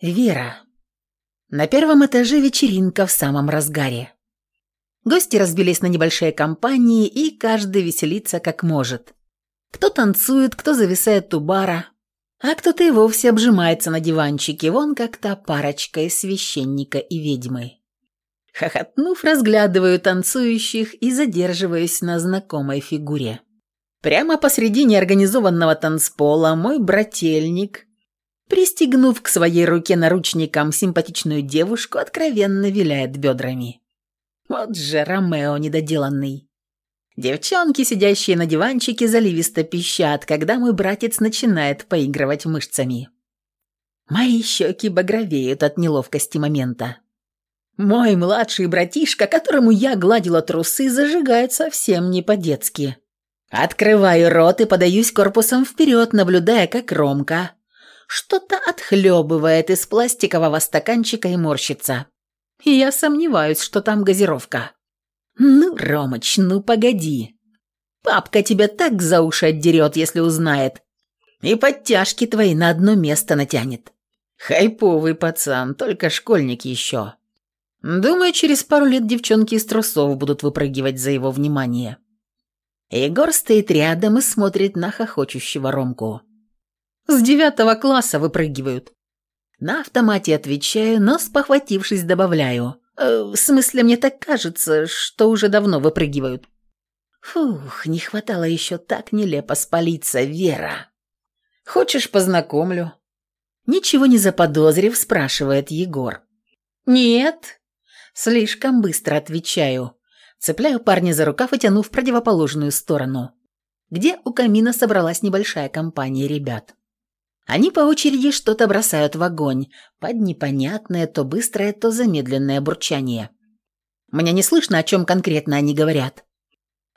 Вера. На первом этаже вечеринка в самом разгаре. Гости разбились на небольшие компании, и каждый веселится как может. Кто танцует, кто зависает у бара, а кто-то и вовсе обжимается на диванчике, вон как та парочка из священника и ведьмы. Хохотнув, разглядываю танцующих и задерживаюсь на знакомой фигуре. Прямо посредине организованного танцпола мой брательник, пристегнув к своей руке наручником симпатичную девушку, откровенно виляет бедрами. Вот же Ромео недоделанный. Девчонки, сидящие на диванчике, заливисто пищат, когда мой братец начинает поигрывать мышцами. Мои щеки багровеют от неловкости момента. Мой младший братишка, которому я гладила трусы, зажигает совсем не по-детски. Открываю рот и подаюсь корпусом вперед, наблюдая, как Ромка что-то отхлебывает из пластикового стаканчика и морщится. Я сомневаюсь, что там газировка. Ну, Ромыч, ну погоди. Папка тебя так за уши отдерет, если узнает. И подтяжки твои на одно место натянет. Хайповый пацан, только школьник еще. Думаю, через пару лет девчонки из трусов будут выпрыгивать за его внимание. Егор стоит рядом и смотрит на хохочущего Ромку. С девятого класса выпрыгивают. На автомате отвечаю, но спохватившись добавляю. Э, в смысле, мне так кажется, что уже давно выпрыгивают. Фух, не хватало еще так нелепо спалиться, Вера. Хочешь, познакомлю? Ничего не заподозрив, спрашивает Егор. Нет. Слишком быстро отвечаю. Цепляю парня за рукав и тяну в противоположную сторону, где у камина собралась небольшая компания ребят. Они по очереди что-то бросают в огонь, под непонятное, то быстрое, то замедленное бурчание. Мне не слышно, о чем конкретно они говорят.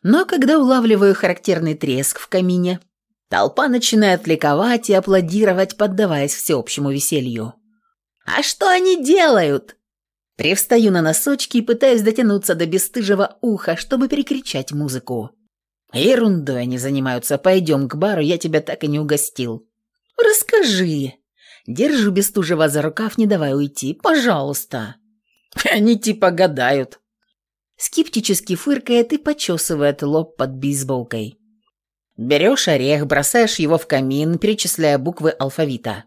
Но когда улавливаю характерный треск в камине, толпа начинает ликовать и аплодировать, поддаваясь всеобщему веселью. «А что они делают?» Привстаю на носочки и пытаюсь дотянуться до бесстыжего уха, чтобы перекричать музыку. «Ерундой они занимаются. Пойдем к бару, я тебя так и не угостил». «Расскажи!» Держу Бестужева за рукав, не давай уйти. «Пожалуйста!» «Они типа гадают!» Скептически фыркает и почесывает лоб под бейсболкой. Берешь орех, бросаешь его в камин, перечисляя буквы алфавита.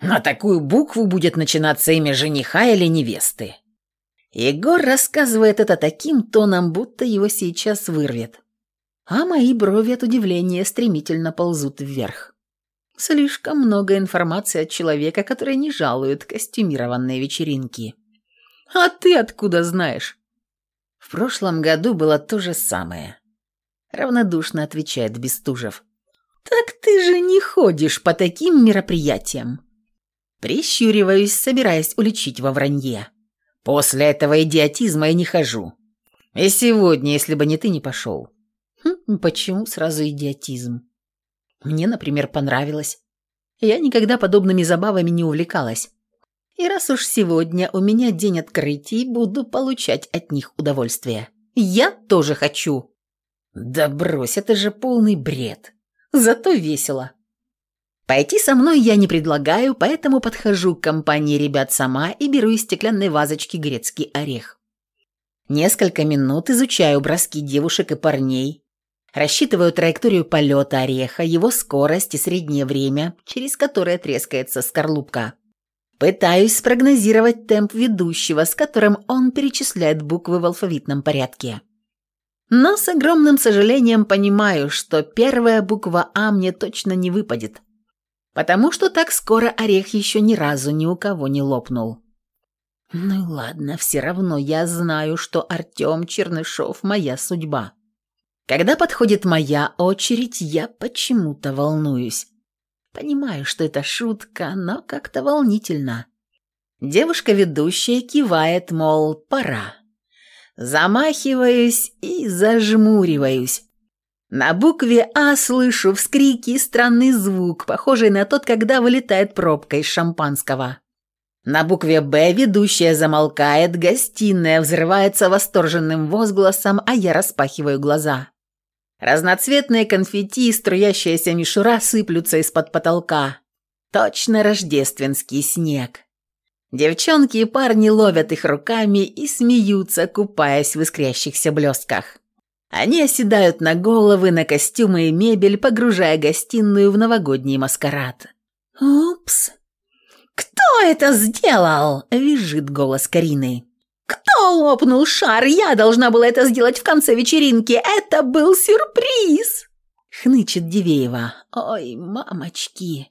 На такую букву будет начинаться имя жениха или невесты. Егор рассказывает это таким тоном, будто его сейчас вырвет. А мои брови от удивления стремительно ползут вверх. Слишком много информации от человека, который не жалует костюмированные вечеринки. А ты откуда знаешь? В прошлом году было то же самое. Равнодушно отвечает Бестужев. Так ты же не ходишь по таким мероприятиям. Прищуриваюсь, собираясь уличить во вранье. После этого идиотизма я не хожу. И сегодня, если бы не ты, не пошел. Хм, почему сразу идиотизм? Мне, например, понравилось. Я никогда подобными забавами не увлекалась. И раз уж сегодня у меня день открытий, буду получать от них удовольствие. Я тоже хочу. Да брось, это же полный бред. Зато весело. Пойти со мной я не предлагаю, поэтому подхожу к компании ребят сама и беру из стеклянной вазочки грецкий орех. Несколько минут изучаю броски девушек и парней, Рассчитываю траекторию полета ореха, его скорость и среднее время, через которое трескается скорлупка. Пытаюсь спрогнозировать темп ведущего, с которым он перечисляет буквы в алфавитном порядке. Но с огромным сожалением понимаю, что первая буква «А» мне точно не выпадет, потому что так скоро орех еще ни разу ни у кого не лопнул. Ну ладно, все равно я знаю, что Артем Чернышов – моя судьба. Когда подходит моя очередь, я почему-то волнуюсь. Понимаю, что это шутка, но как-то волнительно. Девушка-ведущая кивает, мол, пора. Замахиваюсь и зажмуриваюсь. На букве А слышу вскрики и странный звук, похожий на тот, когда вылетает пробка из шампанского. На букве «Б» ведущая замолкает, гостиная взрывается восторженным возгласом, а я распахиваю глаза. Разноцветные конфетти и струящаяся мишура сыплются из-под потолка. Точно рождественский снег. Девчонки и парни ловят их руками и смеются, купаясь в искрящихся блестках. Они оседают на головы, на костюмы и мебель, погружая гостиную в новогодний маскарад. «Упс!» «Кто это сделал?» – визжит голос Карины. «Кто лопнул шар? Я должна была это сделать в конце вечеринки. Это был сюрприз!» Хнычет Дивеева. «Ой, мамочки!»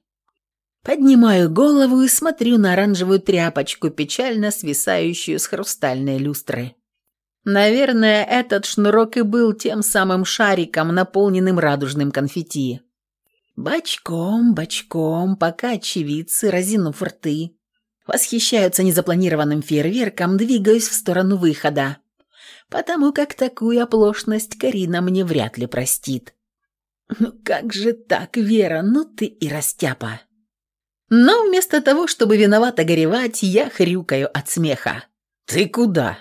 Поднимаю голову и смотрю на оранжевую тряпочку, печально свисающую с хрустальной люстры. Наверное, этот шнурок и был тем самым шариком, наполненным радужным конфетти. Бочком, бочком, пока очевидцы, разинув рты, восхищаются незапланированным фейерверком, двигаюсь в сторону выхода, потому как такую оплошность Карина мне вряд ли простит. «Ну как же так, Вера, ну ты и растяпа!» Но вместо того, чтобы виновато горевать, я хрюкаю от смеха. «Ты куда?»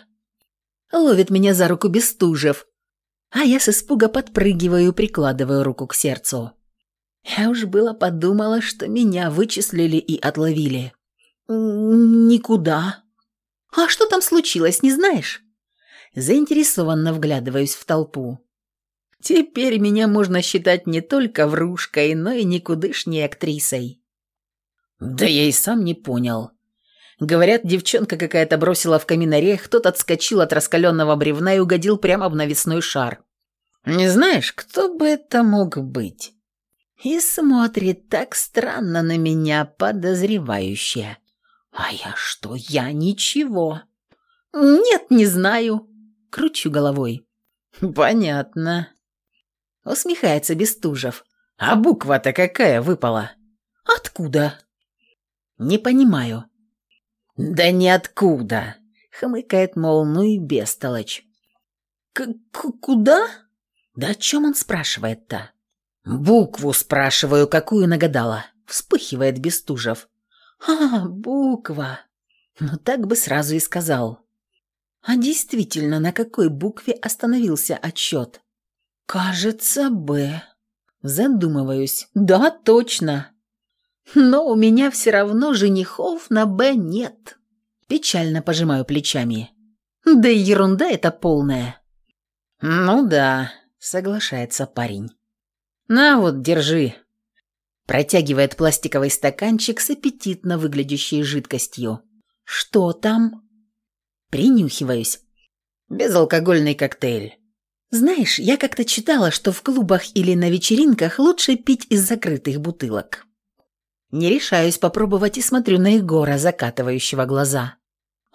Ловит меня за руку Бестужев, а я с испуга подпрыгиваю, прикладываю руку к сердцу. Я уж было подумала, что меня вычислили и отловили. «Никуда». «А что там случилось, не знаешь?» Заинтересованно вглядываюсь в толпу. Теперь меня можно считать не только врушкой, но и никудышней актрисой. Да я и сам не понял. Говорят, девчонка какая-то бросила в камин орех, тот отскочил от раскаленного бревна и угодил прямо в навесной шар. Не знаешь, кто бы это мог быть? И смотрит так странно на меня, подозревающе. А я что, я ничего. Нет, не знаю. Кручу головой. Понятно. Усмехается Бестужев. А буква-то какая выпала? Откуда? «Не понимаю». «Да ниоткуда», — хмыкает, мол, ну и бестолочь. К «Куда?» «Да о чем он спрашивает-то?» «Букву спрашиваю, какую нагадала», — вспыхивает Бестужев. «А, буква!» Ну так бы сразу и сказал. А действительно, на какой букве остановился отсчет? «Кажется, Б». Задумываюсь. «Да, точно. Но у меня все равно женихов на «Б» нет. Печально пожимаю плечами. Да и ерунда это полная. Ну да, соглашается парень. На вот, держи. Протягивает пластиковый стаканчик с аппетитно выглядящей жидкостью. Что там? Принюхиваюсь. Безалкогольный коктейль. Знаешь, я как-то читала, что в клубах или на вечеринках лучше пить из закрытых бутылок. Не решаюсь попробовать и смотрю на Егора, закатывающего глаза.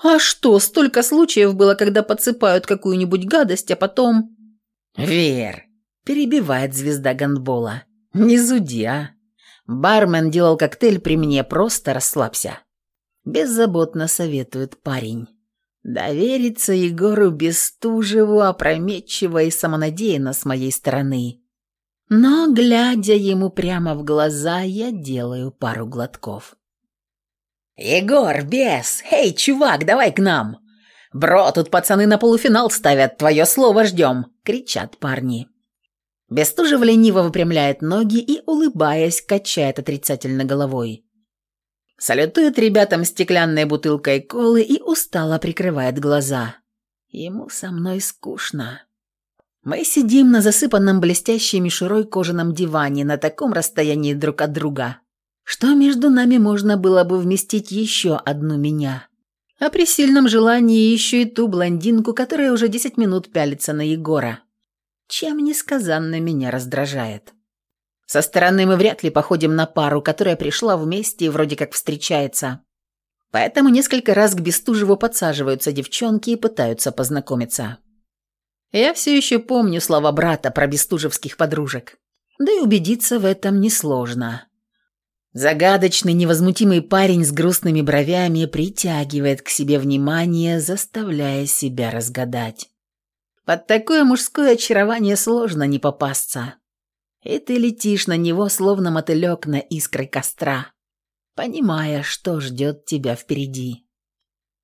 «А что, столько случаев было, когда подсыпают какую-нибудь гадость, а потом...» «Вер!» – перебивает звезда гандбола. «Не зуди, а! Бармен делал коктейль при мне, просто расслабься!» Беззаботно советует парень. Довериться Егору Бестужеву опрометчиво и самонадеянно с моей стороны. Но, глядя ему прямо в глаза, я делаю пару глотков. «Егор, бес! Эй, чувак, давай к нам! Бро, тут пацаны на полуфинал ставят, твое слово ждем!» — кричат парни. Бестужев лениво выпрямляет ноги и, улыбаясь, качает отрицательно головой. Салютует ребятам стеклянной бутылкой колы и устало прикрывает глаза. Ему со мной скучно. Мы сидим на засыпанном блестящей мишурой кожаном диване на таком расстоянии друг от друга, что между нами можно было бы вместить еще одну меня. А при сильном желании еще и ту блондинку, которая уже десять минут пялится на Егора. Чем несказанно меня раздражает. Со стороны мы вряд ли походим на пару, которая пришла вместе и вроде как встречается. Поэтому несколько раз к Бестужеву подсаживаются девчонки и пытаются познакомиться. Я все еще помню слова брата про бестужевских подружек. Да и убедиться в этом несложно. Загадочный, невозмутимый парень с грустными бровями притягивает к себе внимание, заставляя себя разгадать. Под такое мужское очарование сложно не попасться. И ты летишь на него, словно мотылек на искры костра, понимая, что ждет тебя впереди.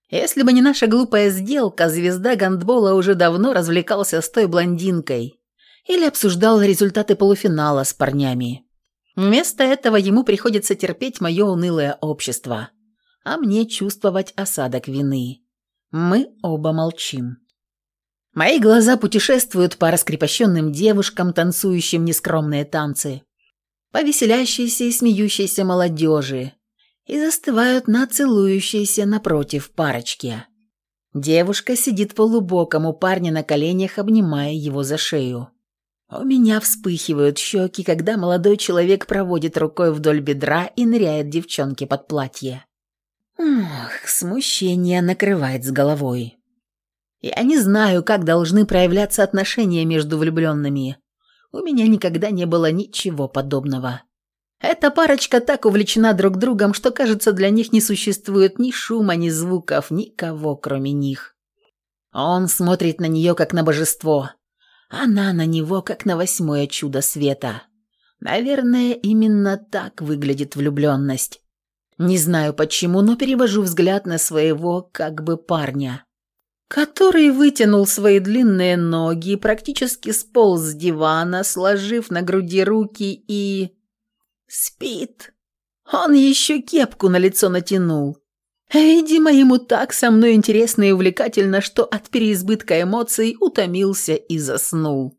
Если бы не наша глупая сделка, звезда гандбола уже давно развлекался с той блондинкой или обсуждал результаты полуфинала с парнями. Вместо этого ему приходится терпеть мое унылое общество. а мне чувствовать осадок вины. Мы оба молчим. Мои глаза путешествуют по раскрепощенным девушкам, танцующим нескромные танцы, по веселящейся и смеющейся молодежи и застывают на целующейся напротив парочке. Девушка сидит полубоком у парня на коленях, обнимая его за шею. У меня вспыхивают щеки, когда молодой человек проводит рукой вдоль бедра и ныряет девчонке под платье. Ох, смущение накрывает с головой. Я не знаю, как должны проявляться отношения между влюбленными. У меня никогда не было ничего подобного. Эта парочка так увлечена друг другом, что, кажется, для них не существует ни шума, ни звуков, никого, кроме них. Он смотрит на нее, как на божество. Она на него, как на восьмое чудо света. Наверное, именно так выглядит влюбленность. Не знаю почему, но перевожу взгляд на своего, как бы, парня, который вытянул свои длинные ноги, практически сполз с дивана, сложив на груди руки и... Спит. Он еще кепку на лицо натянул. Видимо, ему так со мной интересно и увлекательно, что от переизбытка эмоций утомился и заснул.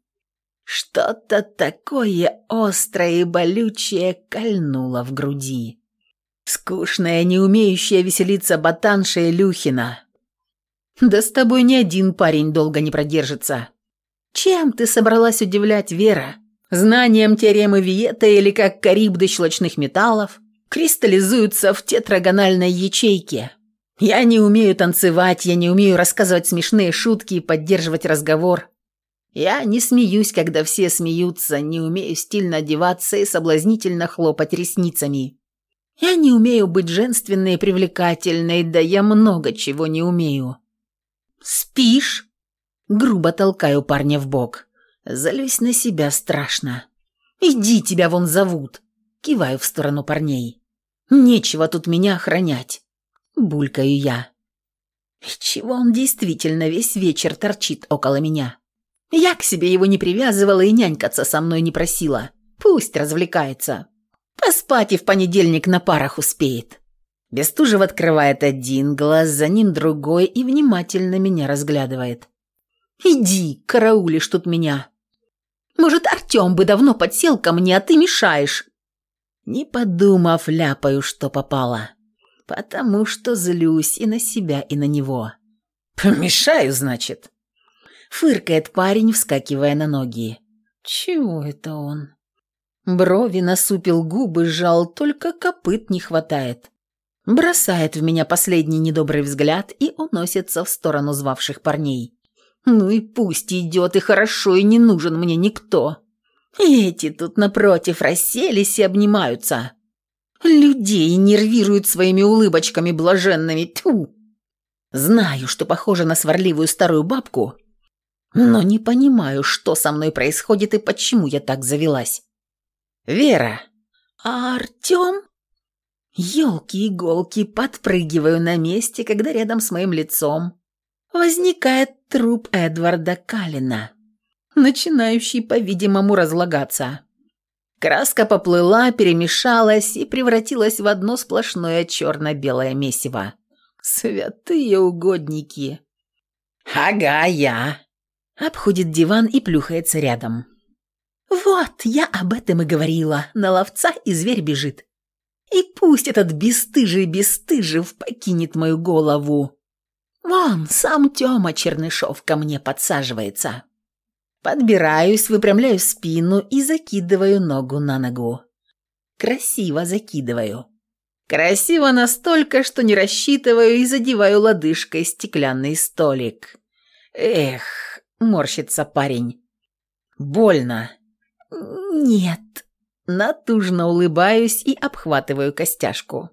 Что-то такое острое и болючее кольнуло в груди. Скучная, не умеющая веселиться ботанша Илюхина. Да с тобой ни один парень долго не продержится. Чем ты собралась удивлять, Вера? Знанием теоремы Виета или как карибды щелочных металлов кристаллизуются в тетрагональной ячейке. Я не умею танцевать, я не умею рассказывать смешные шутки и поддерживать разговор. Я не смеюсь, когда все смеются, не умею стильно одеваться и соблазнительно хлопать ресницами. Я не умею быть женственной и привлекательной, да я много чего не умею. «Спишь?» Грубо толкаю парня в бок. Залюсь на себя страшно. «Иди, тебя вон зовут!» Киваю в сторону парней. «Нечего тут меня охранять!» Булькаю я. Чего он действительно весь вечер торчит около меня? Я к себе его не привязывала и нянькаться со мной не просила. Пусть развлекается. Поспать и в понедельник на парах успеет. Бестужев открывает один глаз, за ним другой и внимательно меня разглядывает. «Иди, караулишь тут меня. Может, Артем бы давно подсел ко мне, а ты мешаешь?» Не подумав, ляпаю, что попало. Потому что злюсь и на себя, и на него. «Помешаю, значит?» Фыркает парень, вскакивая на ноги. «Чего это он?» Брови насупил губы, сжал, только копыт не хватает. Бросает в меня последний недобрый взгляд и уносится в сторону звавших парней. Ну и пусть идет, и хорошо, и не нужен мне никто. Эти тут напротив расселись и обнимаются. Людей нервируют своими улыбочками блаженными. Тьфу! Знаю, что похоже на сварливую старую бабку, но не понимаю, что со мной происходит и почему я так завелась. «Вера!» «А Артем?» Ёлки-иголки, подпрыгиваю на месте, когда рядом с моим лицом возникает труп Эдварда Калина, начинающий, по-видимому, разлагаться. Краска поплыла, перемешалась и превратилась в одно сплошное черно-белое месиво. Святые угодники! «Ага, я!» Обходит диван и плюхается рядом. «Вот, я об этом и говорила. На ловца и зверь бежит. И пусть этот бесстыжий Бестыжев покинет мою голову. Вон, сам Тёма Чернышов ко мне подсаживается. Подбираюсь, выпрямляю спину и закидываю ногу на ногу. Красиво закидываю. Красиво настолько, что не рассчитываю и задеваю лодыжкой стеклянный столик. Эх, морщится парень. Больно. «Нет». Натужно улыбаюсь и обхватываю костяшку.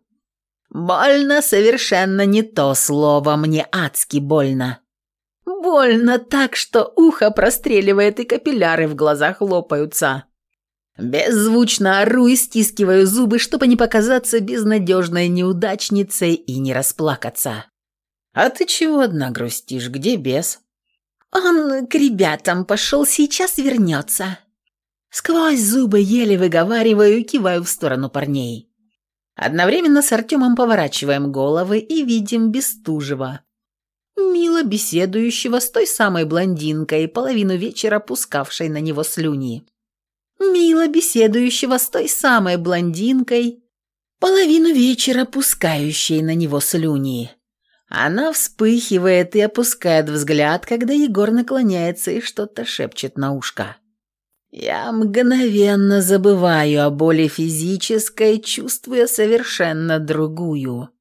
«Больно совершенно не то слово, мне адски больно». Больно так, что ухо простреливает и капилляры в глазах лопаются. Беззвучно ору и стискиваю зубы, чтобы не показаться безнадежной неудачницей и не расплакаться. «А ты чего одна грустишь? Где бес?» «Он к ребятам пошел, сейчас вернется». Сквозь зубы еле выговариваю и киваю в сторону парней. Одновременно с Артемом поворачиваем головы и видим Бестужева, мило беседующего с той самой блондинкой, половину вечера пускавшей на него слюни. Мило беседующего с той самой блондинкой, половину вечера пускающей на него слюни. Она вспыхивает и опускает взгляд, когда Егор наклоняется и что-то шепчет на ушко. Я мгновенно забываю о боли физической, чувствуя совершенно другую.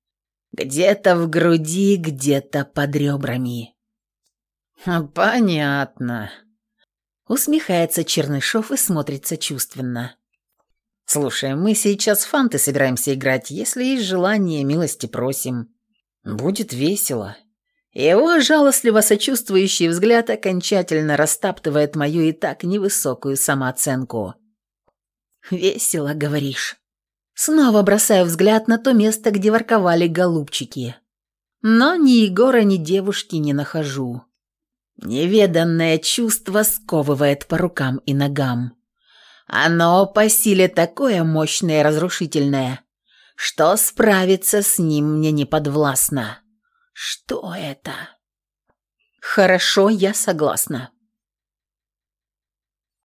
Где-то в груди, где-то под ребрами. «Понятно», — усмехается Чернышов и смотрит сочувственно. «Слушай, мы сейчас фанты собираемся играть. Если есть желание, милости просим». Будет весело. Его жалостливо сочувствующий взгляд окончательно растаптывает мою и так невысокую самооценку. «Весело, говоришь?» Снова бросаю взгляд на то место, где ворковали голубчики. Но ни Егора, ни девушки не нахожу. Неведанное чувство сковывает по рукам и ногам. Оно по силе такое мощное и разрушительное, что справиться с ним мне не подвластно. Что это? Хорошо, я согласна.